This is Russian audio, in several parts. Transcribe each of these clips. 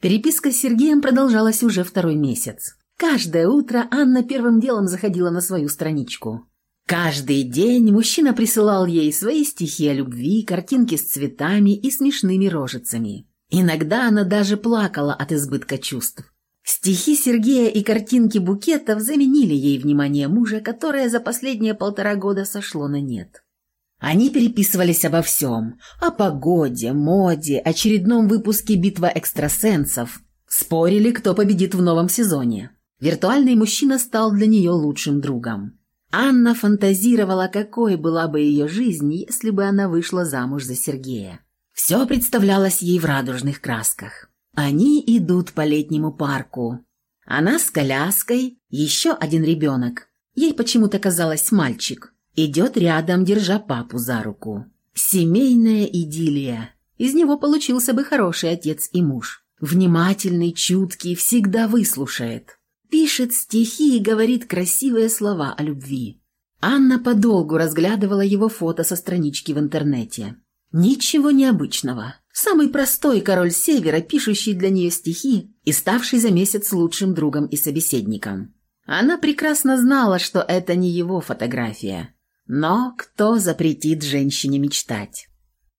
Переписка с Сергеем продолжалась уже второй месяц. Каждое утро Анна первым делом заходила на свою страничку. Каждый день мужчина присылал ей свои стихи о любви, картинки с цветами и смешными рожицами. Иногда она даже плакала от избытка чувств. Стихи Сергея и картинки букетов заменили ей внимание мужа, которое за последние полтора года сошло на нет. Они переписывались обо всем – о погоде, моде, очередном выпуске «Битва экстрасенсов». Спорили, кто победит в новом сезоне. Виртуальный мужчина стал для нее лучшим другом. Анна фантазировала, какой была бы ее жизнь, если бы она вышла замуж за Сергея. Все представлялось ей в радужных красках. Они идут по летнему парку. Она с коляской, еще один ребенок. Ей почему-то казалось мальчик. Идет рядом, держа папу за руку. Семейная идиллия. Из него получился бы хороший отец и муж. Внимательный, чуткий, всегда выслушает. Пишет стихи и говорит красивые слова о любви. Анна подолгу разглядывала его фото со странички в интернете. Ничего необычного. Самый простой король Севера, пишущий для нее стихи и ставший за месяц лучшим другом и собеседником. Она прекрасно знала, что это не его фотография. Но кто запретит женщине мечтать?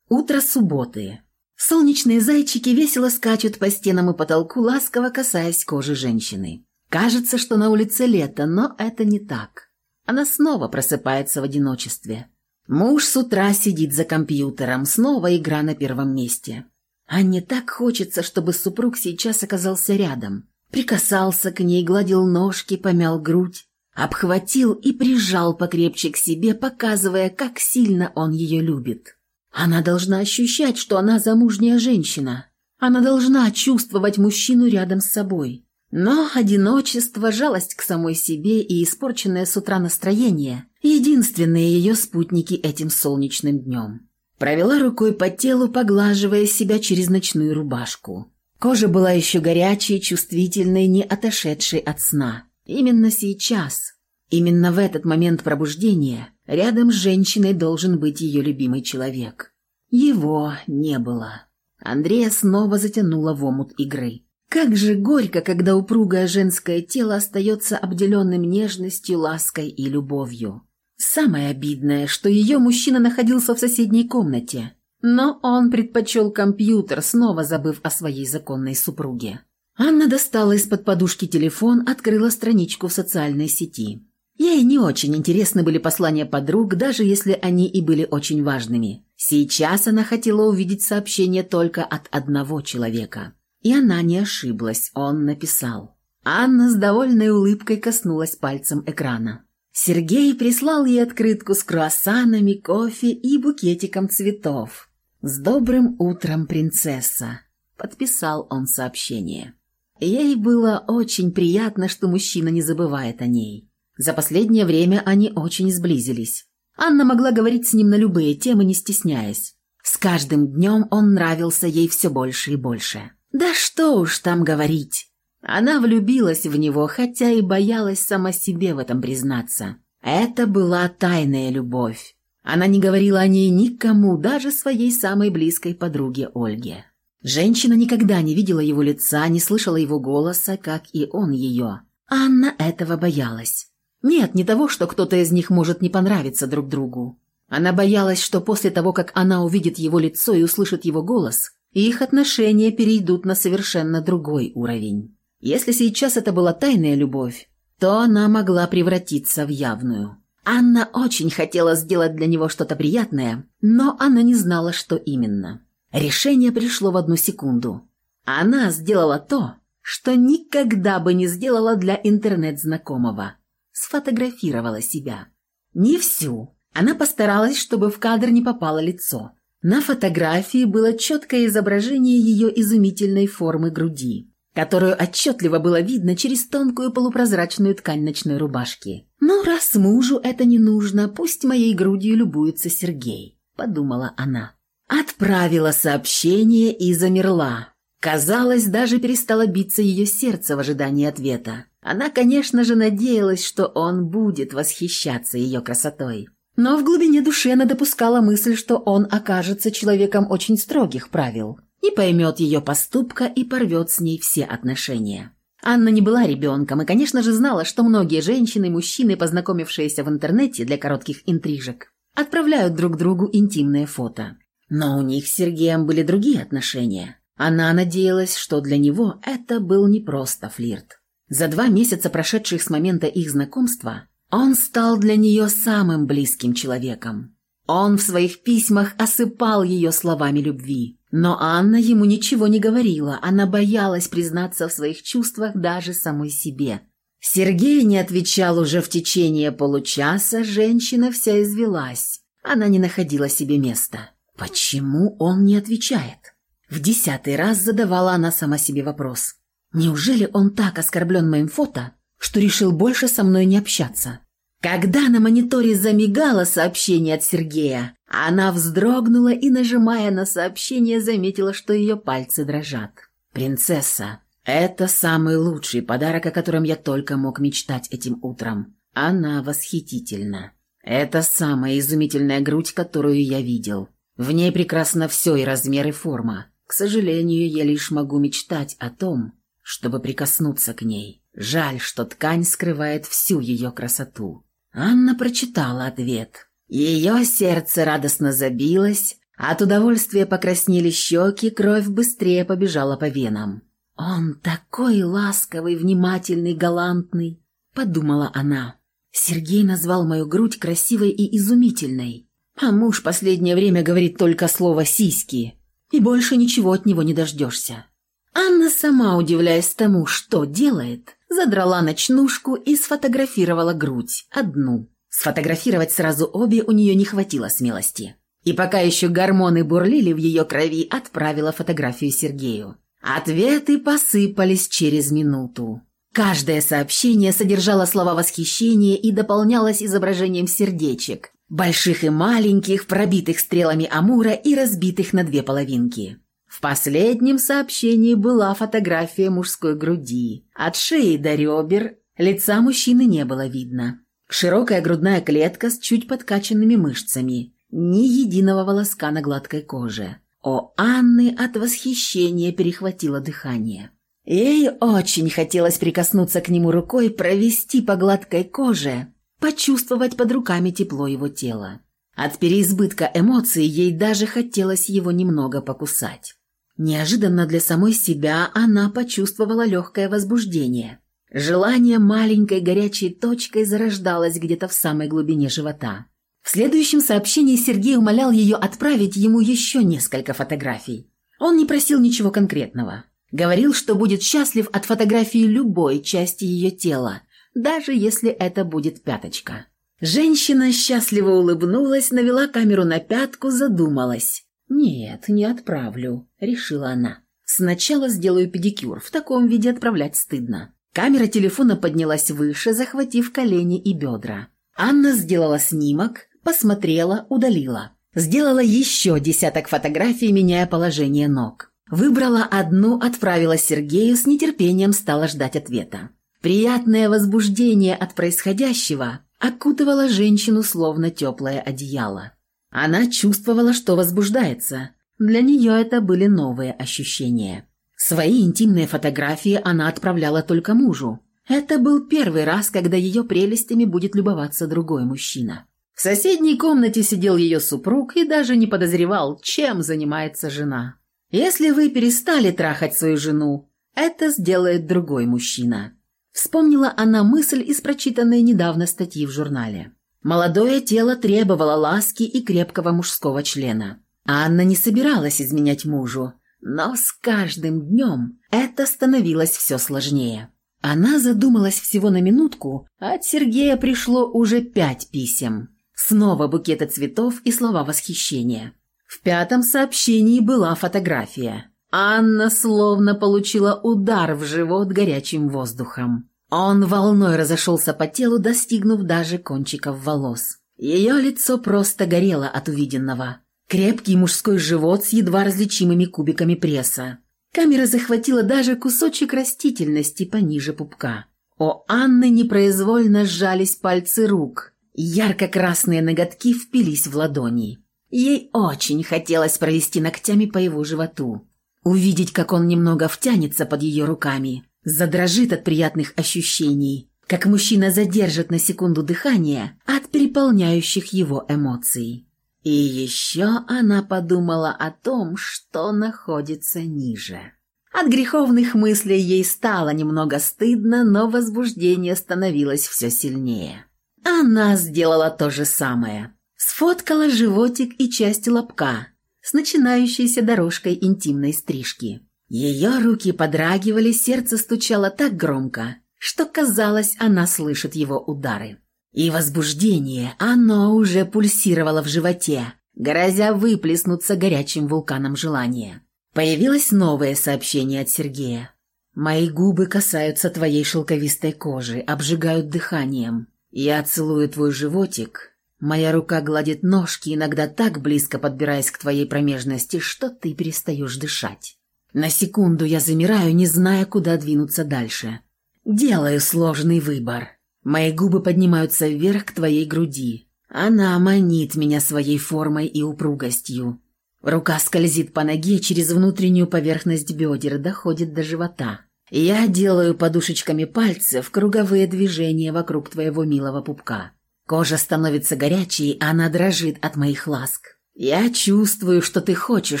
Утро субботы. Солнечные зайчики весело скачут по стенам и потолку, ласково касаясь кожи женщины. Кажется, что на улице лето, но это не так. Она снова просыпается в одиночестве. Муж с утра сидит за компьютером, снова игра на первом месте. Анне так хочется, чтобы супруг сейчас оказался рядом. Прикасался к ней, гладил ножки, помял грудь, обхватил и прижал покрепче к себе, показывая, как сильно он ее любит. Она должна ощущать, что она замужняя женщина. Она должна чувствовать мужчину рядом с собой. Но одиночество, жалость к самой себе и испорченное с утра настроение – единственные ее спутники этим солнечным днем. Провела рукой по телу, поглаживая себя через ночную рубашку. Кожа была еще горячей, чувствительной, не отошедшей от сна. Именно сейчас, именно в этот момент пробуждения, рядом с женщиной должен быть ее любимый человек. Его не было. Андрея снова затянула в омут игры. Как же горько, когда упругое женское тело остается обделенным нежностью, лаской и любовью. Самое обидное, что ее мужчина находился в соседней комнате, но он предпочел компьютер, снова забыв о своей законной супруге. Анна достала из-под подушки телефон, открыла страничку в социальной сети. Ей не очень интересны были послания подруг, даже если они и были очень важными. Сейчас она хотела увидеть сообщение только от одного человека. И она не ошиблась, он написал. Анна с довольной улыбкой коснулась пальцем экрана. Сергей прислал ей открытку с круассанами, кофе и букетиком цветов. «С добрым утром, принцесса!» – подписал он сообщение. Ей было очень приятно, что мужчина не забывает о ней. За последнее время они очень сблизились. Анна могла говорить с ним на любые темы, не стесняясь. С каждым днем он нравился ей все больше и больше. Да что уж там говорить. Она влюбилась в него, хотя и боялась сама себе в этом признаться. Это была тайная любовь. Она не говорила о ней никому, даже своей самой близкой подруге Ольге. Женщина никогда не видела его лица, не слышала его голоса, как и он ее. Анна этого боялась. Нет, не того, что кто-то из них может не понравиться друг другу. Она боялась, что после того, как она увидит его лицо и услышит его голос, их отношения перейдут на совершенно другой уровень. Если сейчас это была тайная любовь, то она могла превратиться в явную. Анна очень хотела сделать для него что-то приятное, но она не знала, что именно. Решение пришло в одну секунду. Она сделала то, что никогда бы не сделала для интернет-знакомого. Сфотографировала себя. Не всю. Она постаралась, чтобы в кадр не попало лицо. На фотографии было четкое изображение ее изумительной формы груди, которую отчетливо было видно через тонкую полупрозрачную ткань ночной рубашки. «Ну, раз мужу это не нужно, пусть моей грудью любуется Сергей», – подумала она. Отправила сообщение и замерла. Казалось, даже перестало биться ее сердце в ожидании ответа. Она, конечно же, надеялась, что он будет восхищаться ее красотой. Но в глубине души она допускала мысль, что он окажется человеком очень строгих правил. Не поймет ее поступка и порвет с ней все отношения. Анна не была ребенком и, конечно же, знала, что многие женщины и мужчины, познакомившиеся в интернете для коротких интрижек, отправляют друг другу интимные фото. Но у них с Сергеем были другие отношения. Она надеялась, что для него это был не просто флирт. За два месяца, прошедших с момента их знакомства, он стал для нее самым близким человеком. Он в своих письмах осыпал ее словами любви. Но Анна ему ничего не говорила, она боялась признаться в своих чувствах даже самой себе. Сергей не отвечал уже в течение получаса, женщина вся извелась. Она не находила себе места. Почему он не отвечает? В десятый раз задавала она сама себе вопрос. Неужели он так оскорблен моим фото, что решил больше со мной не общаться? Когда на мониторе замигало сообщение от Сергея, она вздрогнула и, нажимая на сообщение, заметила, что ее пальцы дрожат. «Принцесса, это самый лучший подарок, о котором я только мог мечтать этим утром. Она восхитительна. Это самая изумительная грудь, которую я видел. В ней прекрасно все и размер, и форма. К сожалению, я лишь могу мечтать о том, чтобы прикоснуться к ней. Жаль, что ткань скрывает всю ее красоту. Анна прочитала ответ. Ее сердце радостно забилось, от удовольствия покраснели щеки, кровь быстрее побежала по венам. «Он такой ласковый, внимательный, галантный», — подумала она. Сергей назвал мою грудь красивой и изумительной, а муж последнее время говорит только слово «сиськи», и больше ничего от него не дождешься. Анна сама, удивляясь тому, что делает, задрала ночнушку и сфотографировала грудь, одну. Сфотографировать сразу обе у нее не хватило смелости. И пока еще гормоны бурлили в ее крови, отправила фотографию Сергею. Ответы посыпались через минуту. Каждое сообщение содержало слова восхищения и дополнялось изображением сердечек, больших и маленьких, пробитых стрелами амура и разбитых на две половинки. В последнем сообщении была фотография мужской груди. От шеи до ребер лица мужчины не было видно. Широкая грудная клетка с чуть подкачанными мышцами. Ни единого волоска на гладкой коже. О Анны от восхищения перехватило дыхание. Ей очень хотелось прикоснуться к нему рукой, провести по гладкой коже, почувствовать под руками тепло его тела. От переизбытка эмоций ей даже хотелось его немного покусать. Неожиданно для самой себя она почувствовала легкое возбуждение. Желание маленькой горячей точкой зарождалось где-то в самой глубине живота. В следующем сообщении Сергей умолял ее отправить ему еще несколько фотографий. Он не просил ничего конкретного. Говорил, что будет счастлив от фотографии любой части ее тела, даже если это будет пяточка. Женщина счастливо улыбнулась, навела камеру на пятку, задумалась. «Нет, не отправлю», — решила она. «Сначала сделаю педикюр, в таком виде отправлять стыдно». Камера телефона поднялась выше, захватив колени и бедра. Анна сделала снимок, посмотрела, удалила. Сделала еще десяток фотографий, меняя положение ног. Выбрала одну, отправила Сергею, с нетерпением стала ждать ответа. Приятное возбуждение от происходящего окутывало женщину словно теплое одеяло. Она чувствовала, что возбуждается. Для нее это были новые ощущения. Свои интимные фотографии она отправляла только мужу. Это был первый раз, когда ее прелестями будет любоваться другой мужчина. В соседней комнате сидел ее супруг и даже не подозревал, чем занимается жена. Если вы перестали трахать свою жену, это сделает другой мужчина. Вспомнила она мысль из прочитанной недавно статьи в журнале. Молодое тело требовало ласки и крепкого мужского члена. Анна не собиралась изменять мужу, но с каждым днем это становилось все сложнее. Она задумалась всего на минутку, а от Сергея пришло уже пять писем. Снова букеты цветов и слова восхищения. В пятом сообщении была фотография. Анна словно получила удар в живот горячим воздухом. Он волной разошелся по телу, достигнув даже кончиков волос. Ее лицо просто горело от увиденного. Крепкий мужской живот с едва различимыми кубиками пресса. Камера захватила даже кусочек растительности пониже пупка. У Анны непроизвольно сжались пальцы рук. Ярко-красные ноготки впились в ладони. Ей очень хотелось провести ногтями по его животу. Увидеть, как он немного втянется под ее руками, задрожит от приятных ощущений, как мужчина задержит на секунду дыхание от переполняющих его эмоций. И еще она подумала о том, что находится ниже. От греховных мыслей ей стало немного стыдно, но возбуждение становилось все сильнее. Она сделала то же самое. Сфоткала животик и часть лобка с начинающейся дорожкой интимной стрижки. Ее руки подрагивали, сердце стучало так громко, что казалось, она слышит его удары. И возбуждение, оно уже пульсировало в животе, грозя выплеснуться горячим вулканом желания. Появилось новое сообщение от Сергея. «Мои губы касаются твоей шелковистой кожи, обжигают дыханием. Я целую твой животик. Моя рука гладит ножки, иногда так близко подбираясь к твоей промежности, что ты перестаешь дышать. На секунду я замираю, не зная, куда двинуться дальше. Делаю сложный выбор. Мои губы поднимаются вверх к твоей груди. Она манит меня своей формой и упругостью. Рука скользит по ноге через внутреннюю поверхность бедер, доходит до живота. Я делаю подушечками пальцев круговые движения вокруг твоего милого пупка. Кожа становится горячей, она дрожит от моих ласк. Я чувствую, что ты хочешь,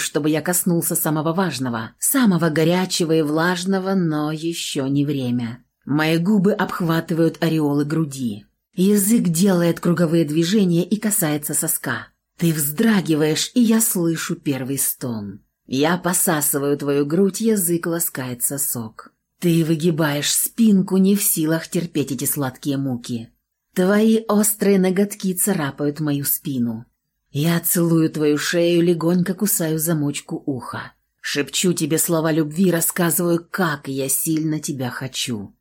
чтобы я коснулся самого важного, самого горячего и влажного, но еще не время. Мои губы обхватывают ореолы груди. Язык делает круговые движения и касается соска. Ты вздрагиваешь, и я слышу первый стон. Я посасываю твою грудь, язык ласкает сосок. Ты выгибаешь спинку, не в силах терпеть эти сладкие муки. Твои острые ноготки царапают мою спину. Я целую твою шею, легонько кусаю замочку уха. Шепчу тебе слова любви, рассказываю, как я сильно тебя хочу.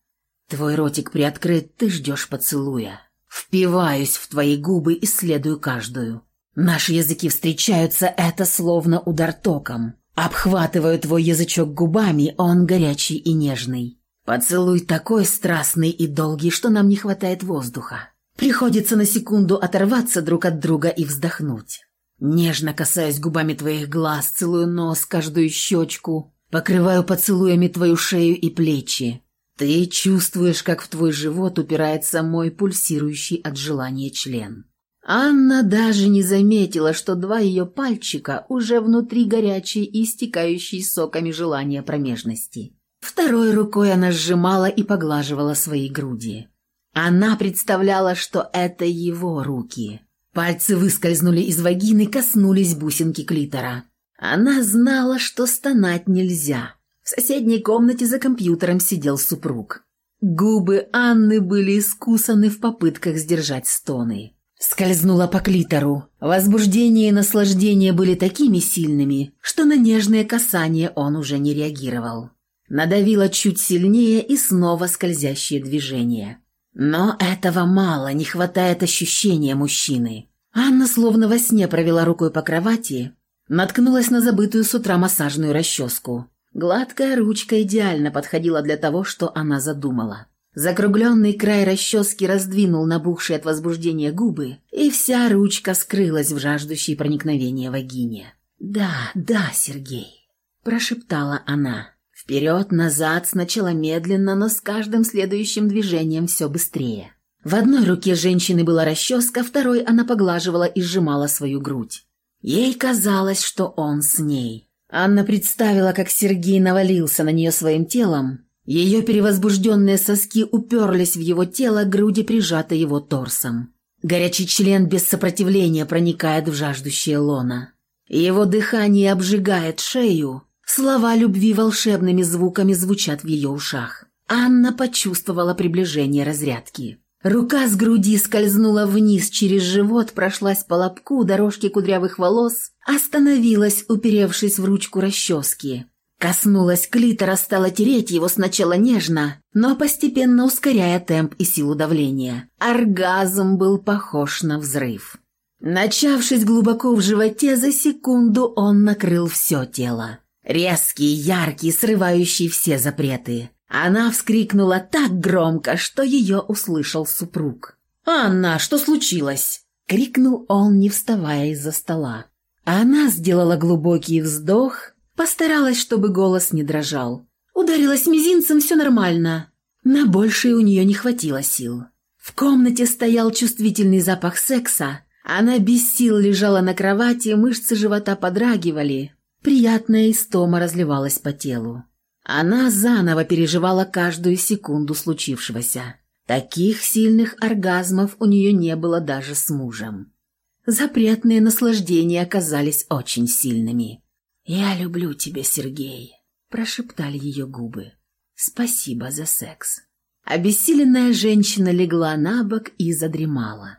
Твой ротик приоткрыт, ты ждешь поцелуя. Впиваюсь в твои губы, исследую каждую. Наши языки встречаются, это словно удар током. Обхватываю твой язычок губами, он горячий и нежный. Поцелуй такой страстный и долгий, что нам не хватает воздуха. Приходится на секунду оторваться друг от друга и вздохнуть. Нежно касаюсь губами твоих глаз, целую нос, каждую щечку, покрываю поцелуями твою шею и плечи. Ты чувствуешь, как в твой живот упирается мой пульсирующий от желания член. Анна даже не заметила, что два ее пальчика уже внутри горячей и истекающей соками желания промежности. Второй рукой она сжимала и поглаживала свои груди. Она представляла, что это его руки. Пальцы выскользнули из вагины, коснулись бусинки клитора. Она знала, что стонать нельзя. В соседней комнате за компьютером сидел супруг. Губы Анны были искусаны в попытках сдержать стоны. Скользнула по клитору. Возбуждение и наслаждение были такими сильными, что на нежные касания он уже не реагировал. Надавила чуть сильнее и снова скользящее движение. Но этого мало, не хватает ощущения мужчины. Анна словно во сне провела рукой по кровати, наткнулась на забытую с утра массажную расческу. Гладкая ручка идеально подходила для того, что она задумала. Закругленный край расчески раздвинул набухшие от возбуждения губы, и вся ручка скрылась в жаждущей проникновения вагине. «Да, да, Сергей», – прошептала она. Вперед-назад, сначала медленно, но с каждым следующим движением все быстрее. В одной руке женщины была расческа, второй она поглаживала и сжимала свою грудь. Ей казалось, что он с ней. Анна представила, как Сергей навалился на нее своим телом. Ее перевозбужденные соски уперлись в его тело, груди прижаты его торсом. Горячий член без сопротивления проникает в жаждущее лоно. Его дыхание обжигает шею. Слова любви волшебными звуками звучат в ее ушах. Анна почувствовала приближение разрядки. Рука с груди скользнула вниз через живот, прошлась по лобку дорожки кудрявых волос, остановилась, уперевшись в ручку расчески. Коснулась клитора, стала тереть его сначала нежно, но постепенно ускоряя темп и силу давления. Оргазм был похож на взрыв. Начавшись глубоко в животе, за секунду он накрыл все тело. Резкий, яркий, срывающий все запреты. Она вскрикнула так громко, что ее услышал супруг. «Анна, что случилось?» — крикнул он, не вставая из-за стола. Она сделала глубокий вздох, Постаралась, чтобы голос не дрожал. Ударилась мизинцем, все нормально. На большее у нее не хватило сил. В комнате стоял чувствительный запах секса. Она без сил лежала на кровати, мышцы живота подрагивали. Приятная истома разливалась по телу. Она заново переживала каждую секунду случившегося. Таких сильных оргазмов у нее не было даже с мужем. Запретные наслаждения оказались очень сильными. «Я люблю тебя, Сергей», – прошептали ее губы. «Спасибо за секс». Обессиленная женщина легла на бок и задремала.